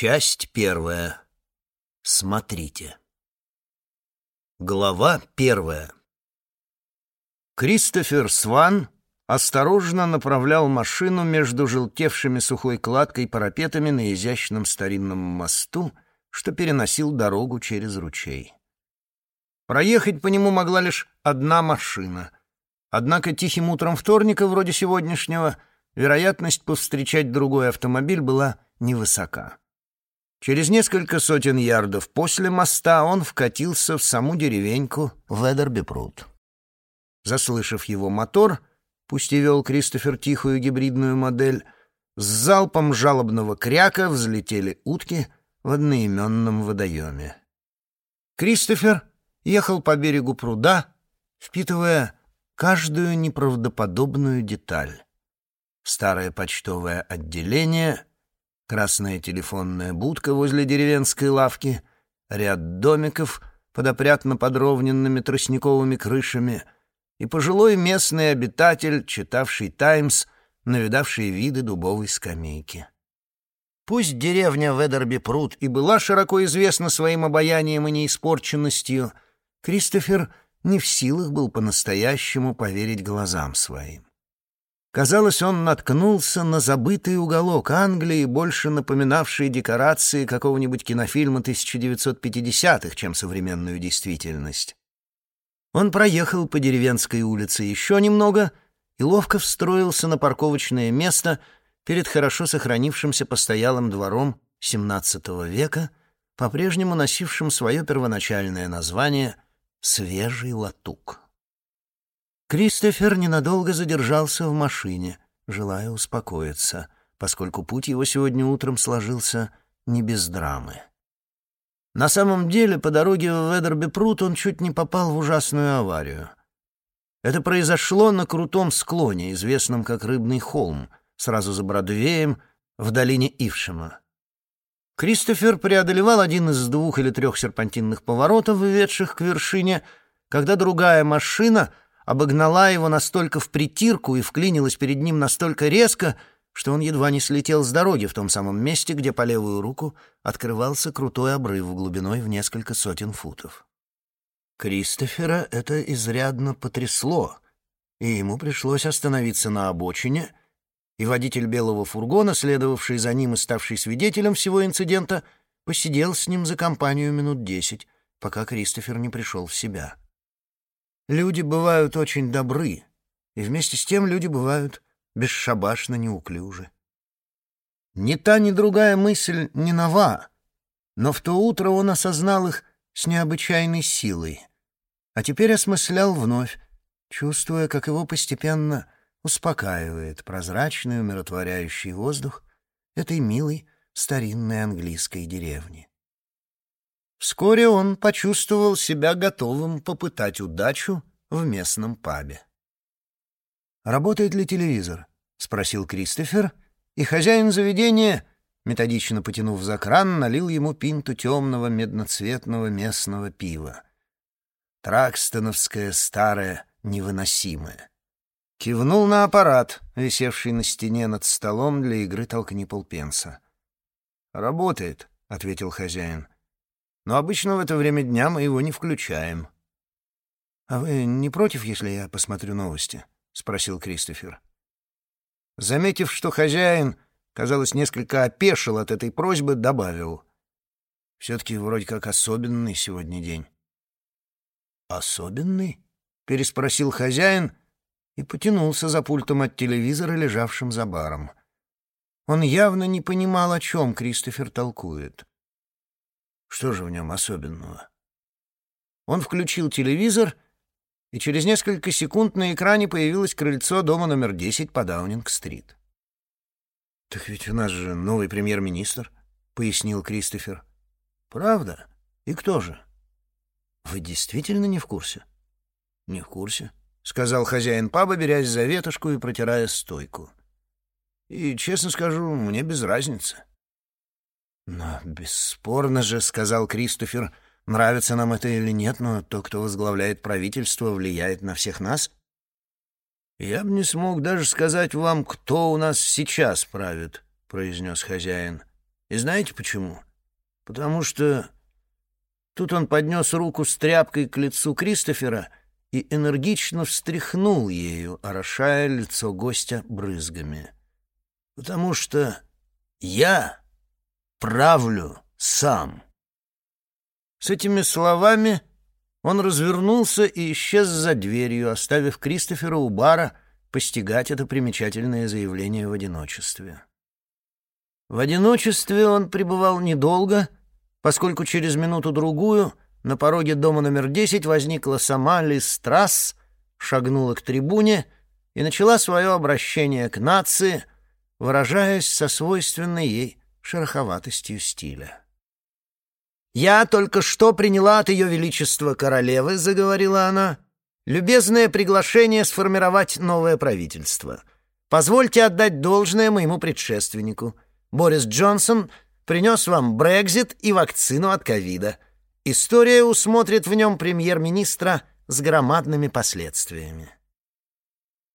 Часть первая. Смотрите. Глава первая. Кристофер Сван осторожно направлял машину между желтевшими сухой кладкой парапетами на изящном старинном мосту, что переносил дорогу через ручей. Проехать по нему могла лишь одна машина. Однако тихим утром вторника, вроде сегодняшнего, вероятность повстречать другой автомобиль была невысока. Через несколько сотен ярдов после моста он вкатился в саму деревеньку Ведербипрут. Заслышав его мотор, пусть и вел Кристофер тихую гибридную модель, с залпом жалобного кряка взлетели утки в одноименном водоеме. Кристофер ехал по берегу пруда, впитывая каждую неправдоподобную деталь. Старое почтовое отделение — красная телефонная будка возле деревенской лавки, ряд домиков под опрятно подровненными тростниковыми крышами и пожилой местный обитатель, читавший «Таймс», навидавший виды дубовой скамейки. Пусть деревня Ведерби-Пруд и была широко известна своим обаянием и неиспорченностью, Кристофер не в силах был по-настоящему поверить глазам своим. Казалось, он наткнулся на забытый уголок Англии, больше напоминавший декорации какого-нибудь кинофильма 1950-х, чем современную действительность. Он проехал по деревенской улице еще немного и ловко встроился на парковочное место перед хорошо сохранившимся постоялым двором XVII века, по-прежнему носившим свое первоначальное название «Свежий латук». Кристофер ненадолго задержался в машине, желая успокоиться, поскольку путь его сегодня утром сложился не без драмы. На самом деле, по дороге в Ведерби-Прут он чуть не попал в ужасную аварию. Это произошло на крутом склоне, известном как Рыбный холм, сразу за Бродвеем, в долине Ившема. Кристофер преодолевал один из двух или трех серпантинных поворотов, ведших к вершине, когда другая машина — обогнала его настолько в притирку и вклинилась перед ним настолько резко, что он едва не слетел с дороги в том самом месте, где по левую руку открывался крутой обрыв глубиной в несколько сотен футов. Кристофера это изрядно потрясло, и ему пришлось остановиться на обочине, и водитель белого фургона, следовавший за ним и ставший свидетелем всего инцидента, посидел с ним за компанию минут десять, пока Кристофер не пришел в себя. Люди бывают очень добры, и вместе с тем люди бывают бесшабашно неуклюжи. Ни та, ни другая мысль не нова, но в то утро он осознал их с необычайной силой, а теперь осмыслял вновь, чувствуя, как его постепенно успокаивает прозрачный умиротворяющий воздух этой милой старинной английской деревни. Вскоре он почувствовал себя готовым попытать удачу в местном пабе. «Работает ли телевизор?» — спросил Кристофер, и хозяин заведения, методично потянув за кран, налил ему пинту темного медноцветного местного пива. Тракстоновское старое невыносимое. Кивнул на аппарат, висевший на стене над столом для игры «Толкни полпенса». «Работает», — ответил хозяин но обычно в это время дня мы его не включаем». «А вы не против, если я посмотрю новости?» — спросил Кристофер. Заметив, что хозяин, казалось, несколько опешил от этой просьбы, добавил. «Все-таки вроде как особенный сегодня день». «Особенный?» — переспросил хозяин и потянулся за пультом от телевизора, лежавшим за баром. Он явно не понимал, о чем Кристофер толкует. Что же в нем особенного? Он включил телевизор, и через несколько секунд на экране появилось крыльцо дома номер 10 по Даунинг-стрит. «Так ведь у нас же новый премьер-министр», — пояснил Кристофер. «Правда? И кто же?» «Вы действительно не в курсе?» «Не в курсе», — сказал хозяин паба, берясь за ветошку и протирая стойку. «И, честно скажу, мне без разницы». «Но бесспорно же, — сказал Кристофер, — нравится нам это или нет, но то, кто возглавляет правительство, влияет на всех нас. Я бы не смог даже сказать вам, кто у нас сейчас правит, — произнес хозяин. И знаете почему? Потому что тут он поднес руку с тряпкой к лицу Кристофера и энергично встряхнул ею, орошая лицо гостя брызгами. Потому что я правлю сам. С этими словами он развернулся и исчез за дверью, оставив Кристофера у бара постигать это примечательное заявление в одиночестве. В одиночестве он пребывал недолго, поскольку через минуту-другую на пороге дома номер 10 возникла сама Лиз Страсс, шагнула к трибуне и начала свое обращение к нации, выражаясь со свойственной ей шероховатостью стиля. «Я только что приняла от Ее Величества Королевы», — заговорила она, — «любезное приглашение сформировать новое правительство. Позвольте отдать должное моему предшественнику. Борис Джонсон принес вам Брекзит и вакцину от ковида. История усмотрит в нем премьер-министра с громадными последствиями».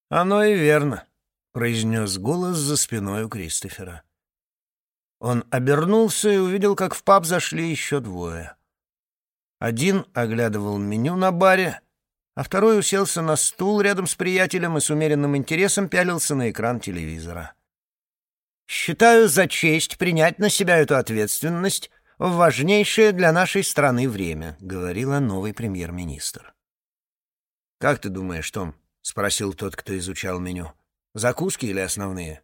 «Оно и верно», — произнес голос за спиной у Кристофера. Он обернулся и увидел, как в паб зашли еще двое. Один оглядывал меню на баре, а второй уселся на стул рядом с приятелем и с умеренным интересом пялился на экран телевизора. «Считаю за честь принять на себя эту ответственность в важнейшее для нашей страны время», — говорила новый премьер-министр. «Как ты думаешь, Том?» — спросил тот, кто изучал меню. «Закуски или основные?»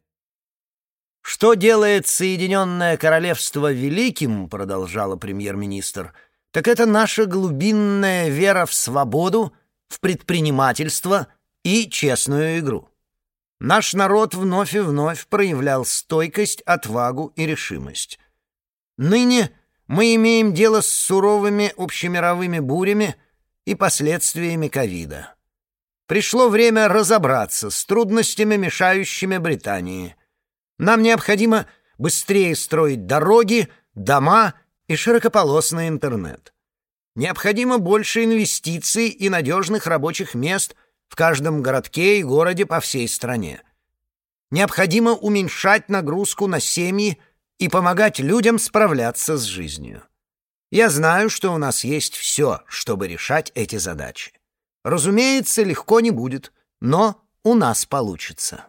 «Что делает Соединенное Королевство великим, — продолжала премьер-министр, — так это наша глубинная вера в свободу, в предпринимательство и честную игру. Наш народ вновь и вновь проявлял стойкость, отвагу и решимость. Ныне мы имеем дело с суровыми общемировыми бурями и последствиями ковида. Пришло время разобраться с трудностями, мешающими Британии — нам необходимо быстрее строить дороги, дома и широкополосный интернет. Необходимо больше инвестиций и надежных рабочих мест в каждом городке и городе по всей стране. Необходимо уменьшать нагрузку на семьи и помогать людям справляться с жизнью. Я знаю, что у нас есть все, чтобы решать эти задачи. Разумеется, легко не будет, но у нас получится.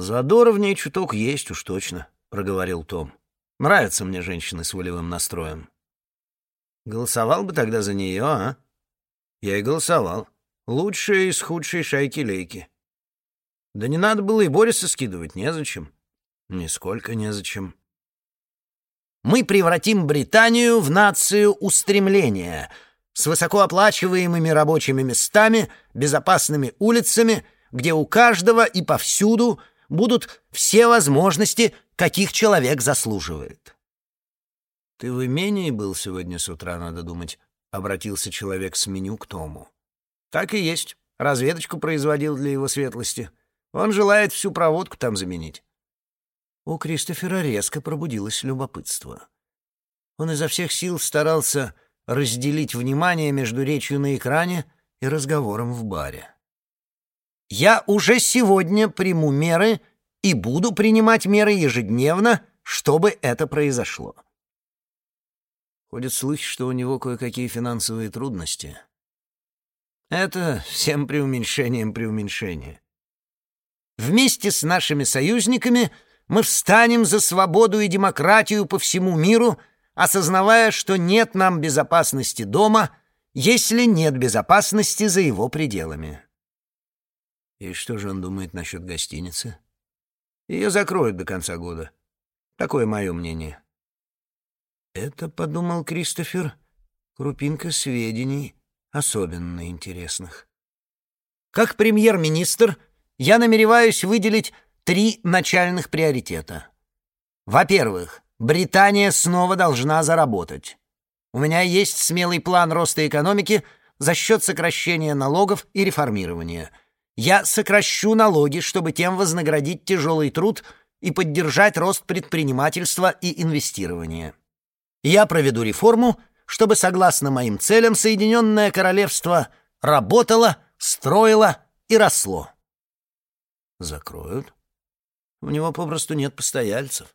«Задора в ней чуток есть уж точно», — проговорил Том. «Нравятся мне женщины с волевым настроем». «Голосовал бы тогда за нее, а?» «Я и голосовал. Лучшая из худшей шайки-лейки». «Да не надо было и Бориса скидывать, незачем». «Нисколько незачем». «Мы превратим Британию в нацию устремления», с высокооплачиваемыми рабочими местами, безопасными улицами, где у каждого и повсюду будут все возможности, каких человек заслуживает. «Ты в имении был сегодня с утра, надо думать», — обратился человек с меню к Тому. «Так и есть. Разведочку производил для его светлости. Он желает всю проводку там заменить». У Кристофера резко пробудилось любопытство. Он изо всех сил старался разделить внимание между речью на экране и разговором в баре. Я уже сегодня приму меры и буду принимать меры ежедневно, чтобы это произошло. Ходят слухи, что у него кое-какие финансовые трудности. Это всем преуменьшением преуменьшения. Вместе с нашими союзниками мы встанем за свободу и демократию по всему миру, осознавая, что нет нам безопасности дома, если нет безопасности за его пределами. И что же он думает насчет гостиницы? Ее закроют до конца года. Такое мое мнение. Это, подумал Кристофер, крупинка сведений, особенно интересных. Как премьер-министр я намереваюсь выделить три начальных приоритета. Во-первых, Британия снова должна заработать. У меня есть смелый план роста экономики за счет сокращения налогов и реформирования — я сокращу налоги, чтобы тем вознаградить тяжелый труд и поддержать рост предпринимательства и инвестирования. Я проведу реформу, чтобы, согласно моим целям, Соединенное Королевство работало, строило и росло. Закроют. У него попросту нет постояльцев.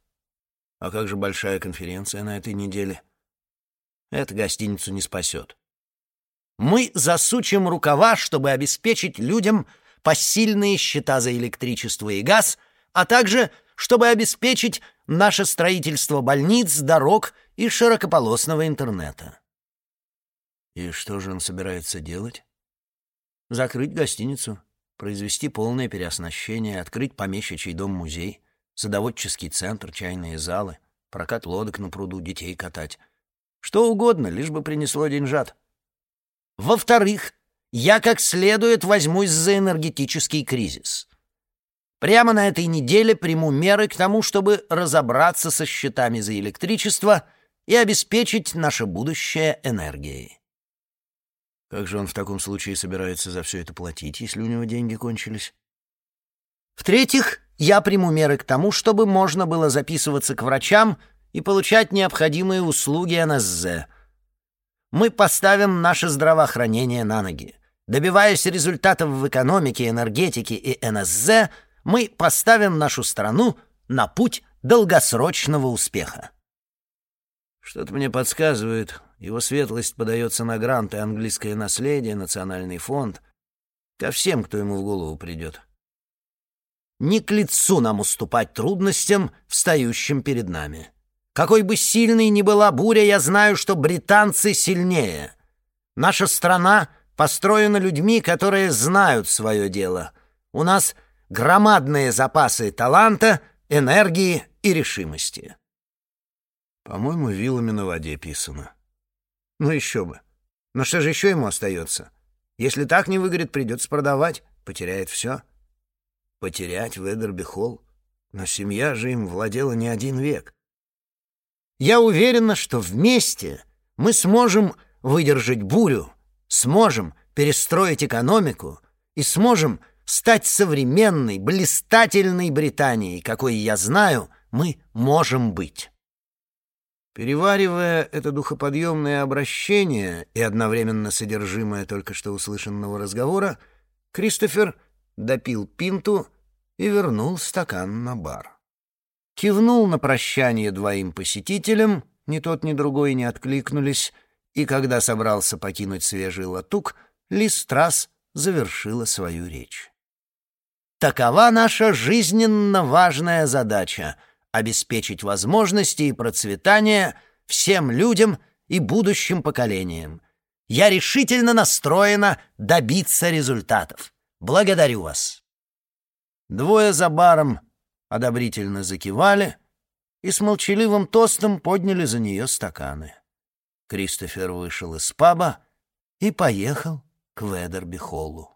А как же большая конференция на этой неделе? Это гостиницу не спасет. Мы засучим рукава, чтобы обеспечить людям посильные счета за электричество и газ, а также чтобы обеспечить наше строительство больниц, дорог и широкополосного интернета. И что же он собирается делать? Закрыть гостиницу, произвести полное переоснащение, открыть помещичий дом-музей, садоводческий центр, чайные залы, прокат лодок на пруду, детей катать. Что угодно, лишь бы принесло деньжат. Во-вторых, я как следует возьмусь за энергетический кризис. Прямо на этой неделе приму меры к тому, чтобы разобраться со счетами за электричество и обеспечить наше будущее энергией. Как же он в таком случае собирается за все это платить, если у него деньги кончились? В-третьих, я приму меры к тому, чтобы можно было записываться к врачам и получать необходимые услуги НСЗ. Мы поставим наше здравоохранение на ноги. Добиваясь результатов в экономике, энергетике и НСЗ, мы поставим нашу страну на путь долгосрочного успеха. Что-то мне подсказывает, его светлость подается на гранты «Английское наследие», «Национальный фонд». Ко всем, кто ему в голову придет. Не к лицу нам уступать трудностям, встающим перед нами. Какой бы сильной ни была буря, я знаю, что британцы сильнее. Наша страна построена людьми, которые знают свое дело. У нас громадные запасы таланта, энергии и решимости. По-моему, вилами на воде писано. Ну еще бы. Но что же еще ему остается? Если так не выгорит, придется продавать. Потеряет все. Потерять Ведерби Холл? Но семья же им владела не один век. Я уверена, что вместе мы сможем выдержать бурю, сможем перестроить экономику и сможем стать современной, блистательной Британией, какой я знаю, мы можем быть. Переваривая это духоподъемное обращение и одновременно содержимое только что услышанного разговора, Кристофер допил пинту и вернул стакан на бар. Кивнул на прощание двоим посетителям, ни тот, ни другой не откликнулись, и когда собрался покинуть свежий латук, Лис Трасс завершила свою речь. «Такова наша жизненно важная задача — обеспечить возможности и процветание всем людям и будущим поколениям. Я решительно настроена добиться результатов. Благодарю вас. Двое за баром одобрительно закивали и с молчаливым тостом подняли за нее стаканы. Кристофер вышел из паба и поехал к Ведерби-холлу.